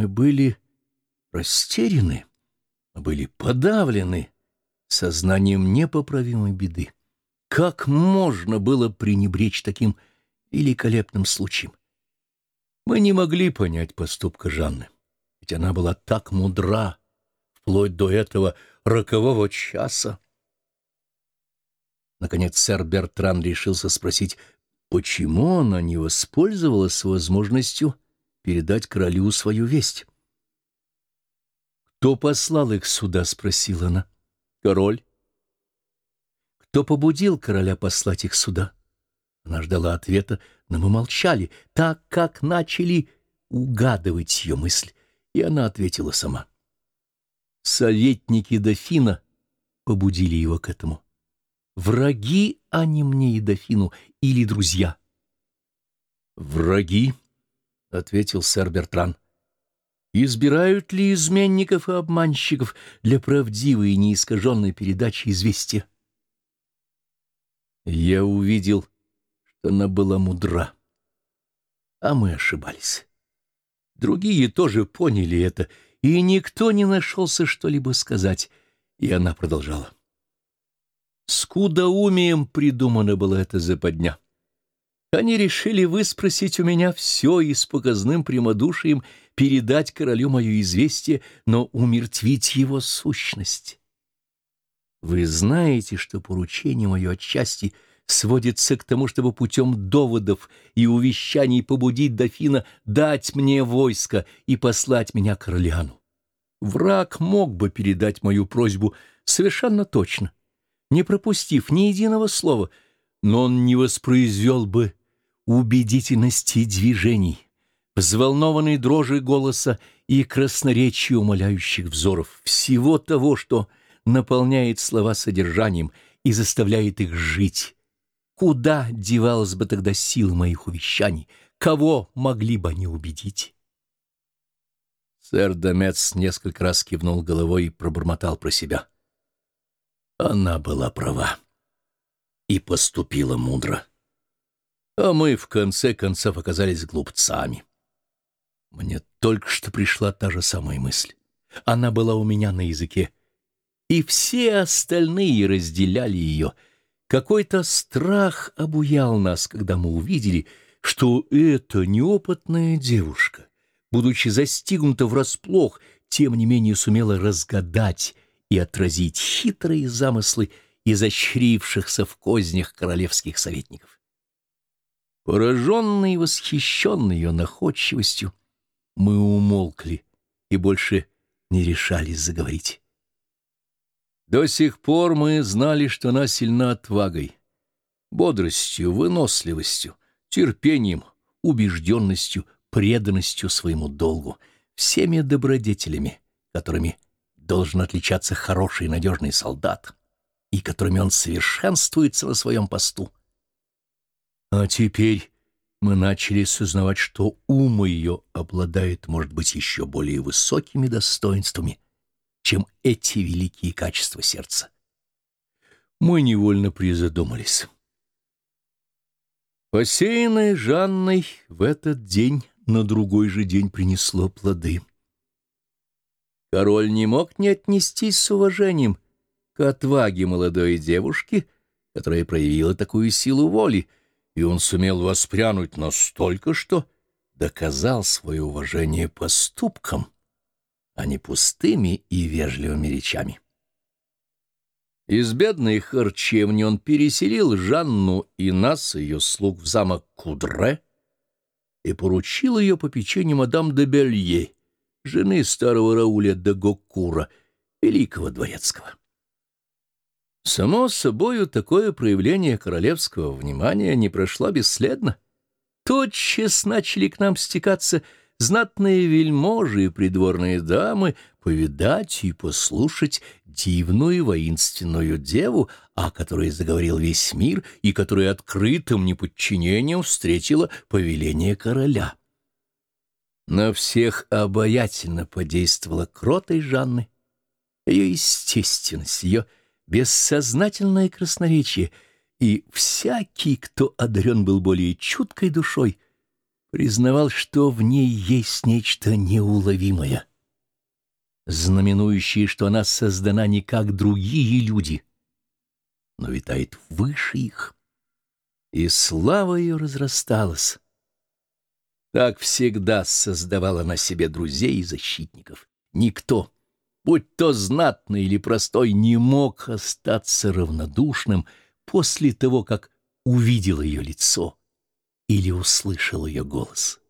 Мы были растеряны, мы были подавлены сознанием непоправимой беды. Как можно было пренебречь таким великолепным случаем? Мы не могли понять поступка Жанны, ведь она была так мудра, вплоть до этого рокового часа. Наконец сэр Бертран решился спросить, почему она не воспользовалась возможностью передать королю свою весть. «Кто послал их сюда?» — спросила она. «Король». «Кто побудил короля послать их сюда?» Она ждала ответа, но мы молчали, так как начали угадывать ее мысль, и она ответила сама. Советники дофина побудили его к этому. Враги они мне и дофину или друзья? Враги, — ответил сэр Бертран. Избирают ли изменников и обманщиков для правдивой и неискаженной передачи известия? Я увидел, что она была мудра. А мы ошибались. Другие тоже поняли это, и никто не нашелся что-либо сказать, и она продолжала. Скудоумием придумана была эта западня. Они решили выспросить у меня все и с показным прямодушием передать королю мое известие, но умертвить его сущность. Вы знаете, что поручение мое отчасти сводится к тому, чтобы путем доводов и увещаний побудить дофина дать мне войско и послать меня к Орлеану. Враг мог бы передать мою просьбу совершенно точно, не пропустив ни единого слова, но он не воспроизвел бы убедительности движений, взволнованной дрожи голоса и красноречия умоляющих взоров, всего того, что наполняет слова содержанием и заставляет их жить. Куда девалась бы тогда сила моих увещаний? Кого могли бы они убедить? Сэр Домец несколько раз кивнул головой и пробормотал про себя. Она была права и поступила мудро. А мы, в конце концов, оказались глупцами. Мне только что пришла та же самая мысль. Она была у меня на языке. И все остальные разделяли ее. Какой-то страх обуял нас, когда мы увидели, что эта неопытная девушка, будучи застигнута врасплох, тем не менее сумела разгадать и отразить хитрые замыслы изощрившихся в кознях королевских советников. Пораженные и восхищенные ее находчивостью, мы умолкли и больше не решались заговорить. До сих пор мы знали, что она сильна отвагой, бодростью, выносливостью, терпением, убежденностью, преданностью своему долгу, всеми добродетелями, которыми должен отличаться хороший и надежный солдат, и которыми он совершенствуется на своем посту. А теперь мы начали сознавать, что ум ее обладает, может быть, еще более высокими достоинствами, чем эти великие качества сердца. Мы невольно призадумались. Посеянное Жанной в этот день на другой же день принесло плоды. Король не мог не отнестись с уважением к отваге молодой девушки, которая проявила такую силу воли, и он сумел воспрянуть настолько, что доказал свое уважение поступкам, а не пустыми и вежливыми речами. Из бедной харчевни он переселил Жанну и нас, ее слуг, в замок Кудре и поручил ее по печенью мадам де Белье, жены старого Рауля де Гокура, великого дворецкого. Само собою, такое проявление королевского внимания не прошло бесследно. Тотчас начали к нам стекаться знатные вельможи и придворные дамы повидать и послушать дивную воинственную деву, о которой заговорил весь мир и которая открытым неподчинением встретила повеление короля. На всех обаятельно подействовала кротой Жанны, ее естественность, ее бессознательное красноречие, и всякий, кто одарен был более чуткой душой, признавал, что в ней есть нечто неуловимое, знаменующее, что она создана не как другие люди, но витает выше их, и слава ее разрасталась. Так всегда создавала на себе друзей и защитников. Никто, будь то знатный или простой, не мог остаться равнодушным после того, как увидел ее лицо или услышал ее голос.